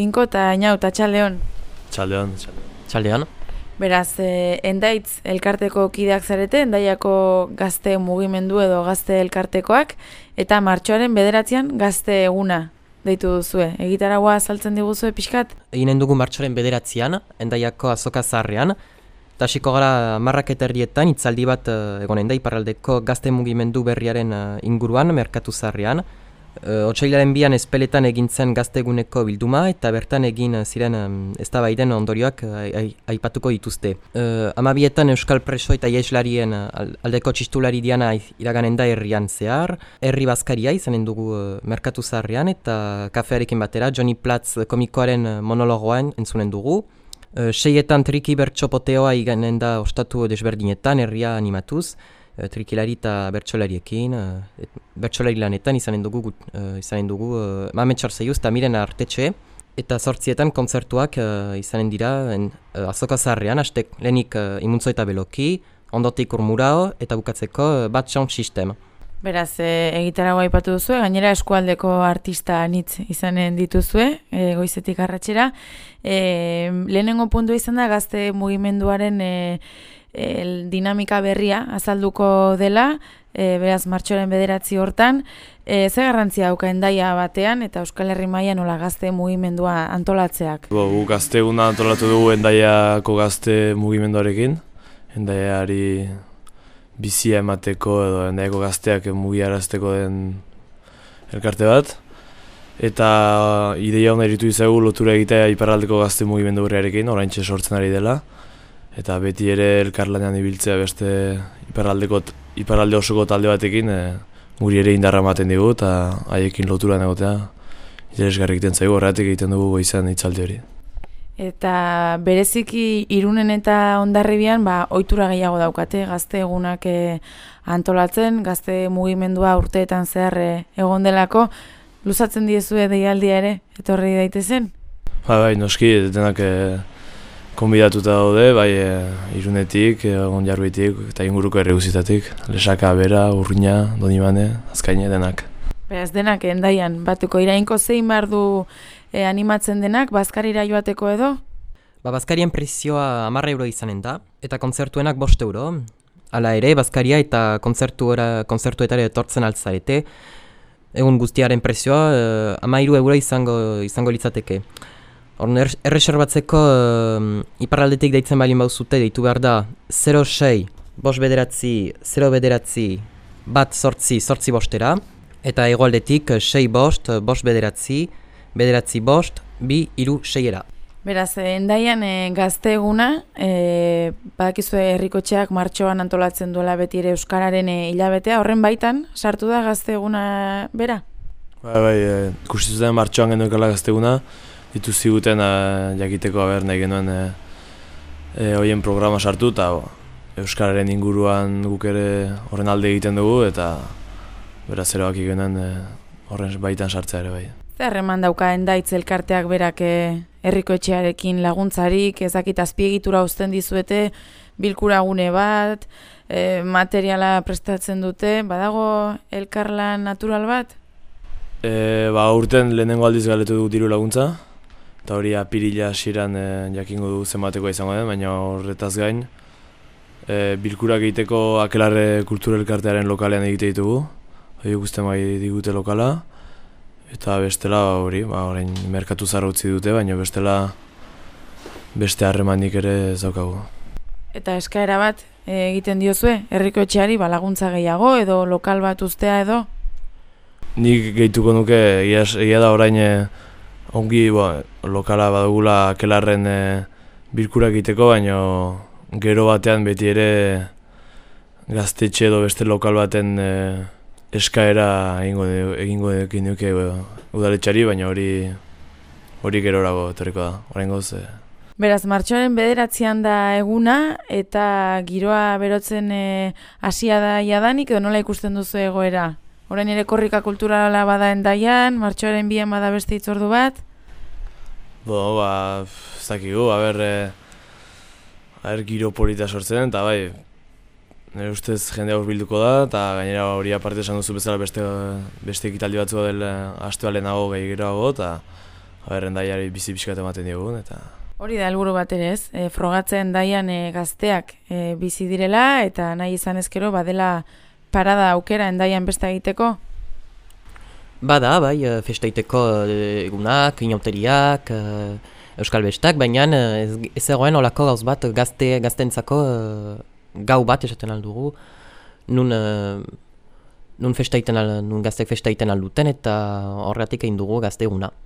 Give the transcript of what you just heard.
Inko eta Inau eta Txaldeon. Txaldeon. Txaldean. Beraz, e, endaitz elkarteko kideak zarete, endaiako gazte mugimendu edo gazte elkartekoak, eta martxoaren bederatzean gazte eguna deitu duzue. Egitaragua saltzen diguzue pixkat? Eginen dugu martxoaren bederatzean, endaiako azoka zaharrean, eta hasiko gara marrak eterrietan, itzaldi bat uh, egon endai parraldeko gazte mugimendu berriaren uh, inguruan, merkatu zaharrean, Uh, Otsailaren bian espeletan egin zen gazteguneko bilduma eta bertan egin ziren um, eztabaiden ondorioak uh, aipatuko dituzte. Uh, amabietan Euskal Preso eta Ieslarien aldeko txistulari diana iraganen da herrian zehar. Herri bazkaria izanen dugu merkatu zaharrean eta kafearekin batera Johnny Platz komikoaren monologoan entzunen dugu. Uh, seietan triki bertxopoteoa iganen da ostatu desberdinetan herria animatuz. Eh, trikilari eta bertsolariekin, uh, bertsolari lanetan izanen dugu, uh, izanen dugu uh, mametxar zeiuz eta miren artetxe, eta sortzietan kontzertuak uh, izanen dira en, uh, azoka zaharrean, hastek lehenik uh, imuntzo eta beloki, ondotik urmurao eta bukatzeko uh, bat sound system. Beraz, e, egitaragoa ipatu duzu, gainera eskualdeko artista nitz izanen dituzue, e, goizetik arratxera. E, lehenengo puntu izan da, gazte mugimenduaren e, el dinamika berria azalduko dela, e, beraz martxoren bederatzi hortan, e, ze garrantzia dauka endaia batean eta Euskal Herri Maia nola gazte mugimendua antolatzeak? Bo, gu gazte eguna antolatu dugu endaiako gazte mugimenduarekin, endaiari bizia emateko edo endaiako gazteak mugiarazteko den elkarte bat. Eta ideia hona iritu izagu lotura egitea iparraldeko gazte mugimendu horrearekin, orain sortzen ari dela eta beti ere elkarlanean ibiltzea beste iparraldeko iparralde osoko talde batekin e, guri ere indarra ematen digu eta haiekin lotura egotea interesgarri egiten zaigu horretik egiten dugu izan hitzaldi hori. Eta bereziki irunen eta ondarribian ba, ohitura gehiago daukate gazte egunak e, antolatzen, gazte mugimendua urteetan zehar e, egon delako, luzatzen diezue deialdia ere, etorri daitezen? Ba, bai, noski, denak e, konbidatuta daude, bai e, irunetik, e, onjarbitik eta inguruko erreguzitatik. Lesaka, bera, urrina, donibane, azkaine denak. Beraz denak endaian, batuko irainko zein behar du e, animatzen denak, bazkarira joateko edo? Ba, bazkarien prezioa amarra euro izanen da, eta kontzertuenak bost euro. Hala ere, bazkaria eta kontzertuetara kontzertu etortzen altzarete. Egun guztiaren prezioa, e, amairu euro izango, izango litzateke. Horren er, erreserbatzeko uh, iparraldetik deitzen bailin bauzute deitu behar da 06, bos bederatzi, 0 bederatzi, bat sortzi, sortzi bostera eta egoaldetik 6 bost, bost bederatzi, bederatzi bost, bi iru seiera. Beraz, eh, endaian e, gazte eguna, e, badakizue herrikotxeak martxoan antolatzen duela beti ere Euskararen hilabetea, horren baitan, sartu da gazte eguna bera? Bai, bai, e, ikusten martxoan genuen gazte eguna, ditu ziguten uh, jakiteko haber nahi genuen uh, uh, hoien programa sartu eta Euskararen inguruan guk ere horren alde egiten dugu eta beraz eroak genuen horren baitan sartzea ere bai. Zer eman dauka endaitz elkarteak berak herriko etxearekin laguntzarik, ezakit azpiegitura uzten dizuete, bilkuragune bat, e, materiala prestatzen dute, badago elkarlan natural bat? E, ba, urten lehenengo aldiz galetu dugu diru laguntza, eta hori apirila hasiran e, jakingo du zenbateko izango den, baina horretaz gain e, bilkurak egiteko akelarre kulturelkartearen lokalean egite ditugu, hori guztien bai digute lokala, eta bestela hori, ba, orain merkatu zarra utzi dute, baina bestela beste harremanik ere ez daukagu. Eta eskaera bat e, egiten diozue, herriko etxeari balaguntza gehiago edo lokal bat ustea edo? Nik gehituko nuke, egia da orain e, ongi ba, lokala badugula kelarren e, bilkura egiteko, baina gero batean beti ere gaztetxe edo beste lokal baten e, eskaera egingo egingo ekin duke e, udaletxari, baina hori hori gerorago etorriko da, orain goz. E. Beraz, martxoaren bederatzean da eguna eta giroa berotzen hasia da jadanik edo nola ikusten duzu egoera? Orain ere korrika kulturala bada endaian, martxoaren bian bada beste itzordu bat? Bo, ba, zakigu, haber, e, haber giro polita sortzen, eta bai, nire ustez jende hor bilduko da, eta gainera hori aparte esan duzu bezala beste, beste ekitaldi batzu dela astu alenago gehi geroago, eta haber endaiari bizi pixkat ematen diogun, eta... Hori da helburu bat ere ez, e, frogatzen daian e, gazteak e, bizi direla eta nahi izan ezkero badela parada aukera endaian beste egiteko? Bada, bai, e, festaiteko e, egunak, inauteriak, e, euskal bestak, baina ez, ez egoen olako gauz bat gazte, gaztentzako gau bat esaten aldugu, nun, nun, festaiten al, nun gaztek festaiten alduten eta horretik egin dugu gazte eguna.